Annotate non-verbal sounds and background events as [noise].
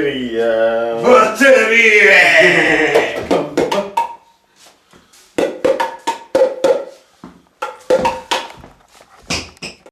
Batterie! Batterie! [laughs]